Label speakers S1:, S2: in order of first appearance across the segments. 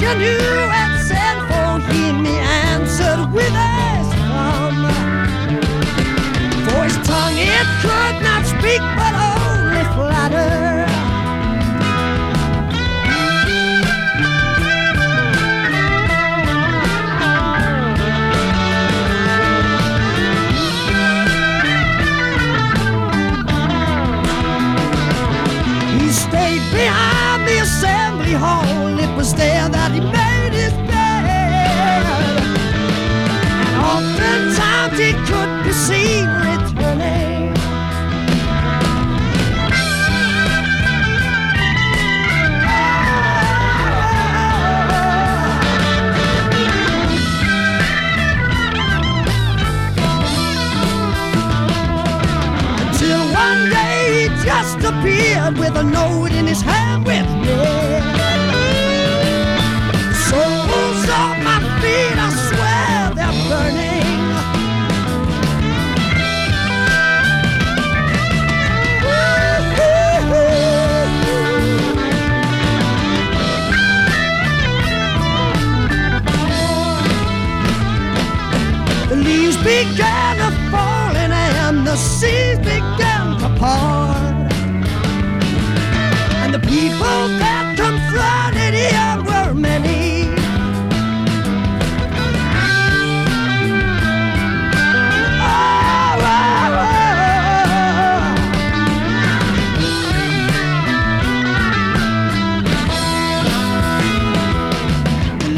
S1: you knew answered with. For his tongue it could not speak, but only flatter. He stayed behind the assembly hall. There that he made his bed. And oftentimes he could be seen returning. Until one day he just appeared with a note in his hand with me. Began to fall and the seas began to part. And the people that confronted him were many. Oh, oh, oh.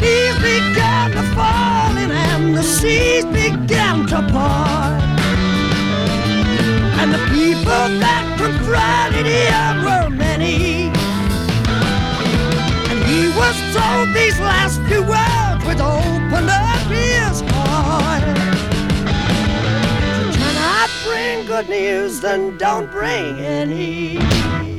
S1: Leaves began to fall and the seas began to part. And the people that confronted him were many. And he was told these last few words would open up his heart. You cannot bring good news, then don't bring any.